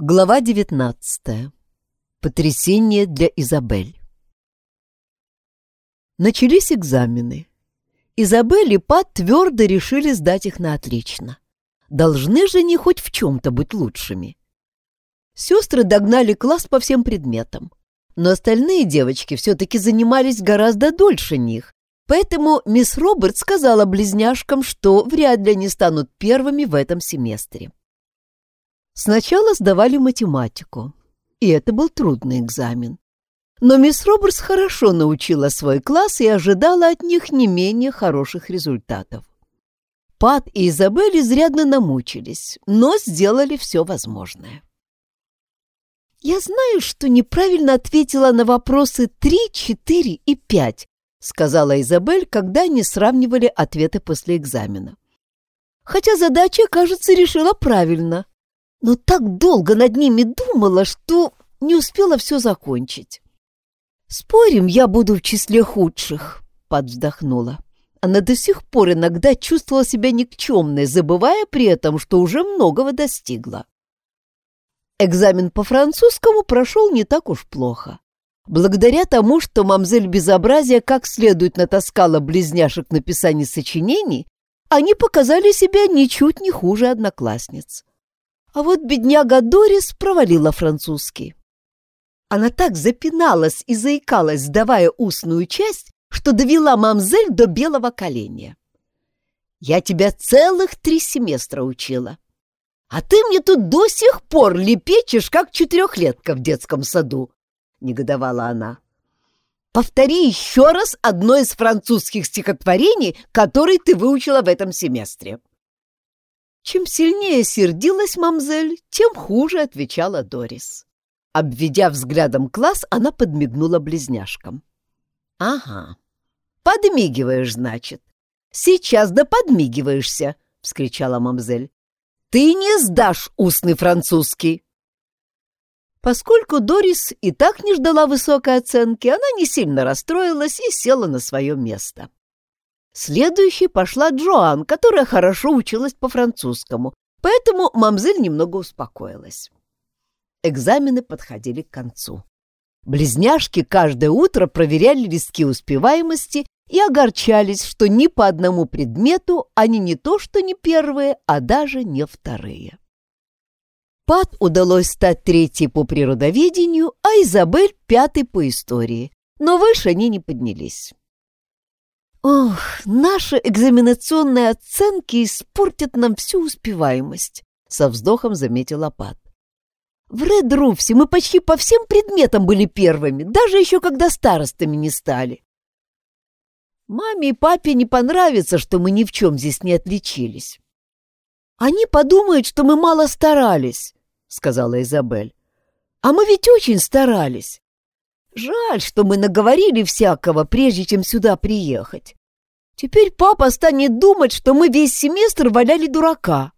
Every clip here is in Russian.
Глава 19. Потрясение для Изабель. Начались экзамены. Изабель и Пат твердо решили сдать их на отлично. Должны же они хоть в чем-то быть лучшими. Сестры догнали класс по всем предметам. Но остальные девочки все-таки занимались гораздо дольше них, поэтому мисс Роберт сказала близняшкам, что вряд ли они станут первыми в этом семестре. Сначала сдавали математику, и это был трудный экзамен. Но мисс Робертс хорошо научила свой класс и ожидала от них не менее хороших результатов. Пат и Изабель изрядно намучились, но сделали все возможное. «Я знаю, что неправильно ответила на вопросы 3, 4 и 5», сказала Изабель, когда они сравнивали ответы после экзамена. «Хотя задача, кажется, решила правильно но так долго над ними думала, что не успела все закончить. «Спорим, я буду в числе худших», — Пат вздохнула. Она до сих пор иногда чувствовала себя никчемной, забывая при этом, что уже многого достигла. Экзамен по французскому прошел не так уж плохо. Благодаря тому, что мамзель Безобразия как следует натаскала близняшек в написании сочинений, они показали себя ничуть не хуже одноклассниц. А вот бедняга Дорис провалила французский. Она так запиналась и заикалась, сдавая устную часть, что довела мамзель до белого коленя. «Я тебя целых три семестра учила, а ты мне тут до сих пор лепечешь, как четырехлетка в детском саду», — негодовала она. «Повтори еще раз одно из французских стихотворений, которые ты выучила в этом семестре». Чем сильнее сердилась мамзель, тем хуже отвечала Дорис. Обведя взглядом класс, она подмигнула близняшкам. «Ага, подмигиваешь, значит. Сейчас да подмигиваешься!» — вскричала мамзель. «Ты не сдашь устный французский!» Поскольку Дорис и так не ждала высокой оценки, она не сильно расстроилась и села на свое место. Следующей пошла Джоан, которая хорошо училась по-французскому, поэтому мамзель немного успокоилась. Экзамены подходили к концу. Близняшки каждое утро проверяли листки успеваемости и огорчались, что ни по одному предмету они не то что не первые, а даже не вторые. Пат удалось стать третьей по природоведению, а Изабель — пятой по истории, но выше они не поднялись. Ох, наши экзаменационные оценки испортят нам всю успеваемость, со вздохом заметила Пат. В Ред Руфсе мы почти по всем предметам были первыми, даже еще когда старостами не стали. Маме и папе не понравится, что мы ни в чем здесь не отличились. Они подумают, что мы мало старались, сказала Изабель. А мы ведь очень старались. Жаль, что мы наговорили всякого, прежде чем сюда приехать. Теперь папа станет думать, что мы весь семестр валяли дурака.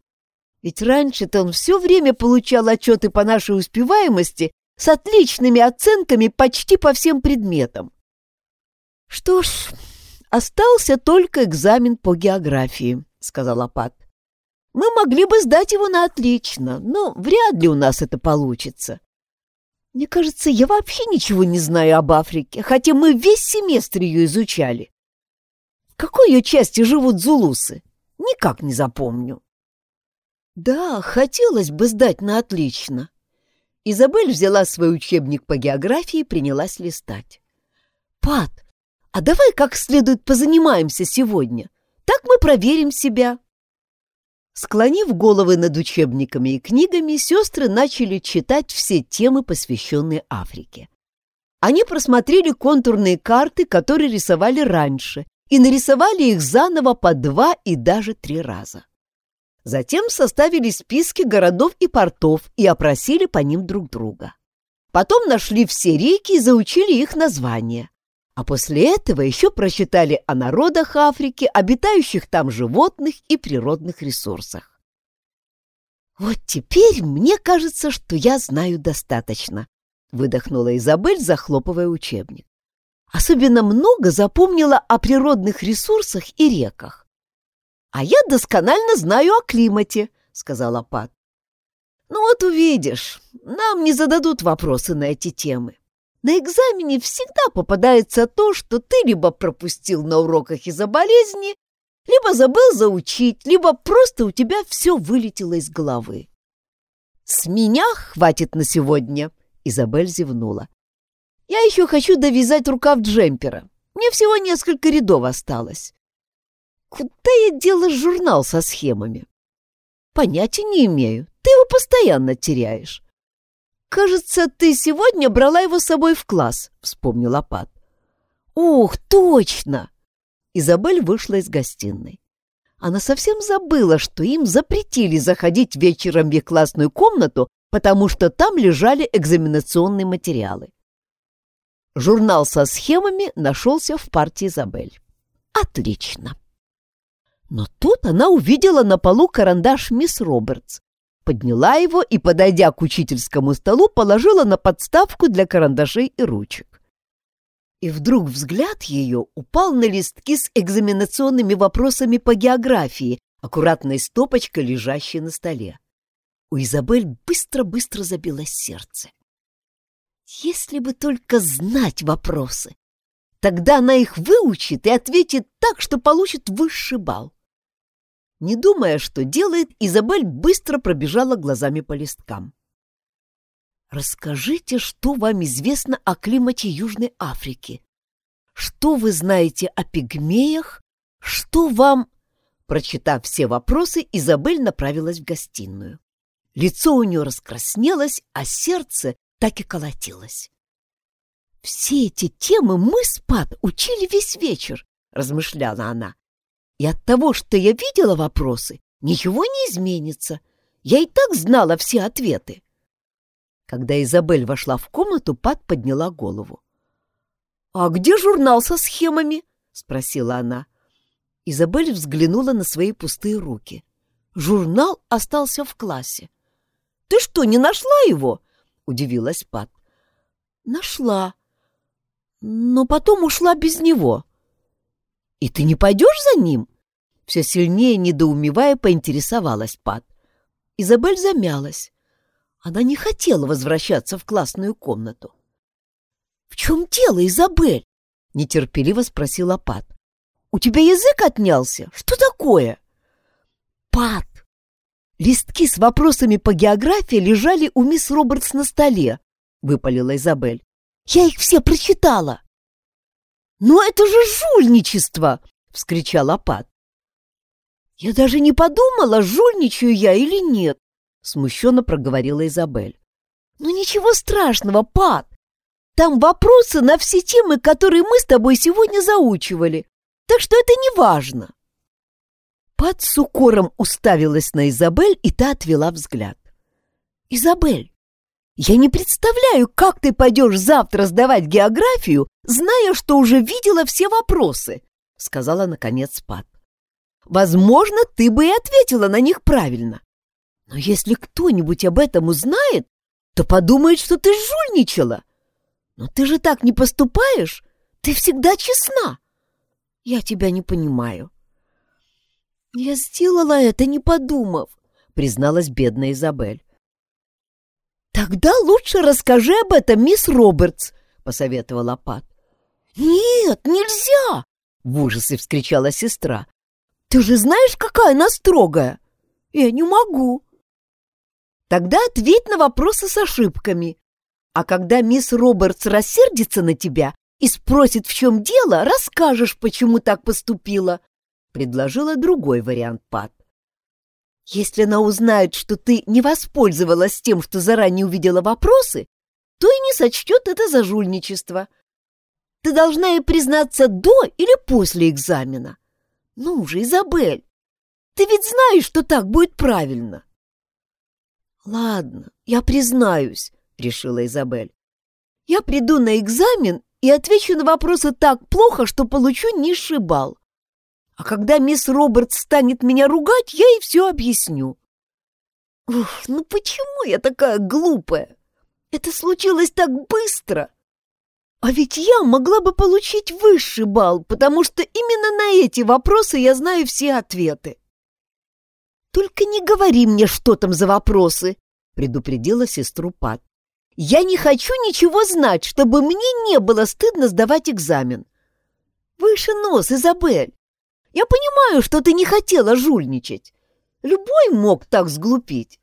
Ведь раньше-то он все время получал отчеты по нашей успеваемости с отличными оценками почти по всем предметам. Что ж, остался только экзамен по географии, сказала Пат. Мы могли бы сдать его на отлично, но вряд ли у нас это получится. Мне кажется, я вообще ничего не знаю об Африке, хотя мы весь семестр ее изучали. В какой ее части живут зулусы? Никак не запомню. Да, хотелось бы сдать на отлично. Изабель взяла свой учебник по географии и принялась листать. Пат, а давай как следует позанимаемся сегодня. Так мы проверим себя. Склонив головы над учебниками и книгами, сестры начали читать все темы, посвященные Африке. Они просмотрели контурные карты, которые рисовали раньше, и нарисовали их заново по два и даже три раза. Затем составили списки городов и портов и опросили по ним друг друга. Потом нашли все реки и заучили их названия. А после этого еще прочитали о народах Африки, обитающих там животных и природных ресурсах. «Вот теперь мне кажется, что я знаю достаточно», — выдохнула Изабель, захлопывая учебник. «Особенно много запомнила о природных ресурсах и реках». «А я досконально знаю о климате», — сказала Пат. «Ну вот увидишь, нам не зададут вопросы на эти темы. На экзамене всегда попадается то, что ты либо пропустил на уроках из-за болезни, либо забыл заучить, либо просто у тебя все вылетело из головы. «С меня хватит на сегодня», — Изабель зевнула. «Я еще хочу довязать рукав джемпера. Мне всего несколько рядов осталось. Куда я дела журнал со схемами? Понятия не имею. Ты его постоянно теряешь. Кажется, ты сегодня брала его с собой в класс, вспомнила Пат. Ух, точно! Изабель вышла из гостиной. Она совсем забыла, что им запретили заходить вечером в их классную комнату, потому что там лежали экзаменационные материалы. Журнал со схемами нашелся в партии Изабель. Отлично. Но тут она увидела на полу карандаш мисс Робертс, подняла его и, подойдя к учительскому столу, положила на подставку для карандашей и ручек. И вдруг взгляд ее упал на листки с экзаменационными вопросами по географии, аккуратной стопочкой, лежащей на столе. У Изабель быстро-быстро забилось сердце. Если бы только знать вопросы! Тогда она их выучит и ответит так, что получит высший балл. Не думая, что делает, Изабель быстро пробежала глазами по листкам. «Расскажите, что вам известно о климате Южной Африки? Что вы знаете о пигмеях? Что вам...» Прочитав все вопросы, Изабель направилась в гостиную. Лицо у нее раскраснелось, а сердце так и колотилось. «Все эти темы мы с Пат учили весь вечер», — размышляла она. И от того, что я видела вопросы, ничего не изменится. Я и так знала все ответы. Когда Изабель вошла в комнату, Пат подняла голову. «А где журнал со схемами?» — спросила она. Изабель взглянула на свои пустые руки. Журнал остался в классе. «Ты что, не нашла его?» — удивилась Пат. «Нашла, но потом ушла без него». «И ты не пойдешь за ним?» Все сильнее недоумевая, поинтересовалась Пат. Изабель замялась. Она не хотела возвращаться в классную комнату. «В чем дело, Изабель?» — нетерпеливо спросила Пат. «У тебя язык отнялся? Что такое?» «Пат!» Листки с вопросами по географии лежали у мисс Робертс на столе, — выпалила Изабель. «Я их все прочитала!» «Но это же жульничество!» — вскричала Пат. «Я даже не подумала, жульничаю я или нет», — смущенно проговорила Изабель. «Ну ничего страшного, Пат. Там вопросы на все темы, которые мы с тобой сегодня заучивали, так что это не важно». Пат с укором уставилась на Изабель, и та отвела взгляд. «Изабель, я не представляю, как ты пойдешь завтра сдавать географию, зная, что уже видела все вопросы», — сказала наконец Пат. Возможно, ты бы и ответила на них правильно. Но если кто-нибудь об этом узнает, то подумает, что ты жульничала. Но ты же так не поступаешь. Ты всегда честна. Я тебя не понимаю. Я сделала это, не подумав, призналась бедная Изабель. Тогда лучше расскажи об этом, мисс Робертс, посоветовала Пат. Нет, нельзя! В ужасе вскричала сестра. Ты же знаешь, какая она строгая? Я не могу. Тогда ответь на вопросы с ошибками. А когда мисс Робертс рассердится на тебя и спросит, в чем дело, расскажешь, почему так поступила. Предложила другой вариант Пат. Если она узнает, что ты не воспользовалась тем, что заранее увидела вопросы, то и не сочтет это за жульничество. Ты должна ей признаться до или после экзамена. Ну же, Изабель, ты ведь знаешь, что так будет правильно. Ладно, я признаюсь, решила Изабель. Я приду на экзамен и отвечу на вопросы так плохо, что получу низший балл. А когда мисс Роберт станет меня ругать, я ей все объясню. Ух, ну почему я такая глупая? Это случилось так быстро. А ведь я могла бы получить высший балл, потому что именно на эти вопросы я знаю все ответы. Только не говори мне, что там за вопросы, — предупредила сестру Пат. «Я не хочу ничего знать, чтобы мне не было стыдно сдавать экзамен». «Выше нос, Изабель! Я понимаю, что ты не хотела жульничать. Любой мог так сглупить.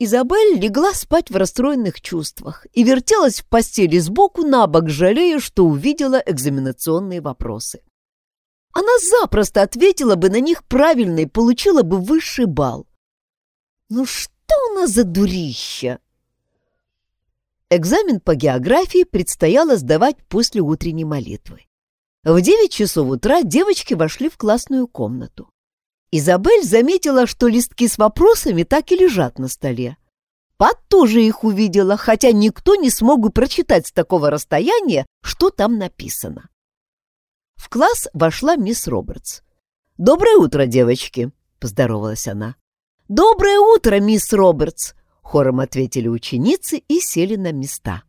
Изабель легла спать в расстроенных чувствах и вертелась в постели сбоку на бок, жалея, что увидела экзаменационные вопросы. Она запросто ответила бы на них правильно и получила бы высший балл. Ну что у нас за дурища? Экзамен по географии предстояло сдавать после утренней молитвы. В девять часов утра девочки вошли в классную комнату. Изабель заметила, что листки с вопросами так и лежат на столе. Пат тоже их увидела, хотя никто не смог бы прочитать с такого расстояния, что там написано. В класс вошла мисс Робертс. «Доброе утро, девочки!» — поздоровалась она. «Доброе утро, мисс Робертс!» — хором ответили ученицы и сели на места.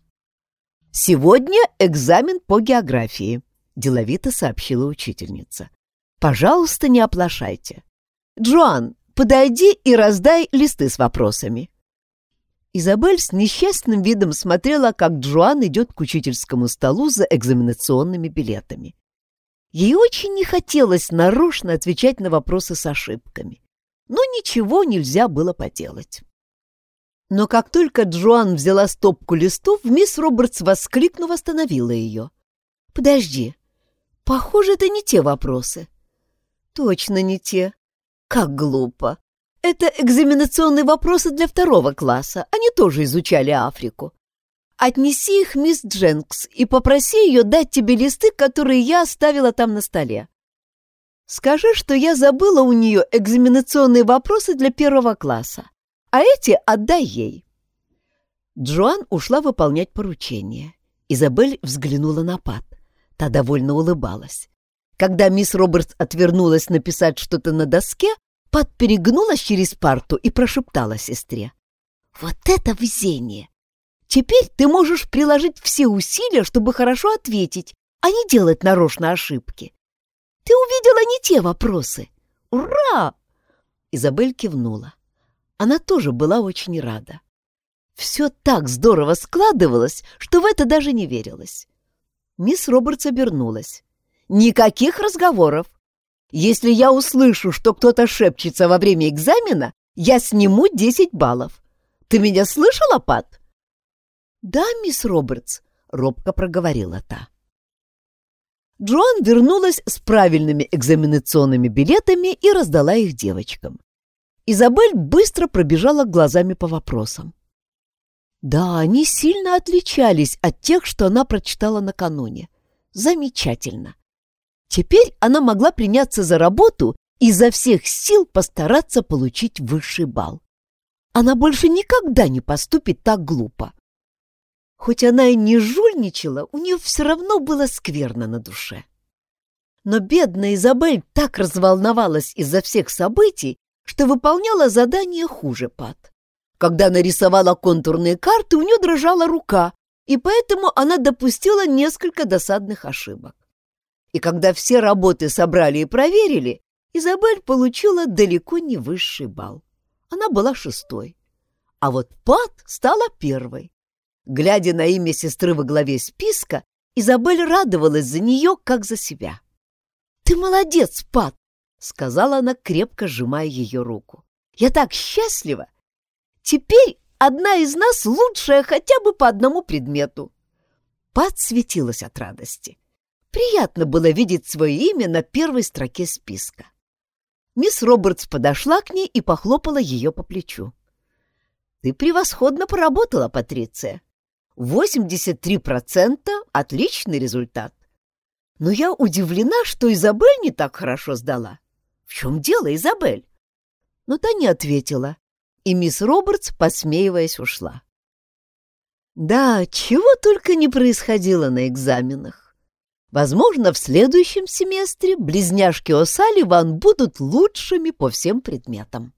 «Сегодня экзамен по географии», — деловито сообщила учительница. «Пожалуйста, не оплошайте. Джоан, подойди и раздай листы с вопросами». Изабель с несчастным видом смотрела, как Джоан идет к учительскому столу за экзаменационными билетами. Ей очень не хотелось нарочно отвечать на вопросы с ошибками, но ничего нельзя было поделать. Но как только Джоан взяла стопку листов, мисс Робертс, воскликнув, остановила ее. «Подожди, похоже, это не те вопросы». «Точно не те», как глупо. Это экзаменационные вопросы для второго класса. Они тоже изучали Африку. Отнеси их мисс Дженкс и попроси ее дать тебе листы, которые я оставила там на столе. Скажи, что я забыла у нее экзаменационные вопросы для первого класса, а эти отдай ей. Джоан ушла выполнять поручение. Изабель взглянула на Пат. Та довольно улыбалась. Когда мисс Робертс отвернулась написать что-то на доске, Пат перегнулась через парту и прошептала сестре. «Вот это везение! Теперь ты можешь приложить все усилия, чтобы хорошо ответить, а не делать нарочно ошибки. Ты увидела не те вопросы. Ура!» Изабель кивнула. Она тоже была очень рада. Все так здорово складывалось, что в это даже не верилось. Мисс Робертс обернулась. Никаких разговоров. Если я услышу, что кто-то шепчется во время экзамена, я сниму 10 баллов. Ты меня слышала, Пат? Да, мисс Робертс, робко проговорила та. Джоан вернулась с правильными экзаменационными билетами и раздала их девочкам. Изабель быстро пробежала глазами по вопросам. Да, они сильно отличались от тех, что она прочитала накануне. Замечательно. Теперь она могла приняться за работу и изо всех сил постараться получить высший балл. Она больше никогда не поступит так глупо. Хоть она и не жульничала, у нее все равно было скверно на душе. Но бедная Изабель так разволновалась из-за всех событий, что выполняла задание хуже Пат. Когда нарисовала контурные карты, у нее дрожала рука, и поэтому она допустила несколько досадных ошибок. И когда все работы собрали и проверили, Изабель получила далеко не высший балл. Она была шестой. А вот Пат стала первой. Глядя на имя сестры во главе списка, Изабель радовалась за нее, как за себя. «Ты молодец, Пат!» — сказала она, крепко сжимая ее руку. «Я так счастлива! Теперь одна из нас лучшая хотя бы по одному предмету!» Пат светилась от радости. Приятно было видеть свое имя на первой строке списка. Мисс Робертс подошла к ней и похлопала ее по плечу. «Ты превосходно поработала, Патриция. 83% — отличный результат. Но я удивлена, что Изабель не так хорошо сдала. В чем дело, Изабель?» Но та не ответила, и мисс Робертс, посмеиваясь, ушла. Да, чего только не происходило на экзаменах. Возможно, в следующем семестре близняшки О'Салливан будут лучшими по всем предметам.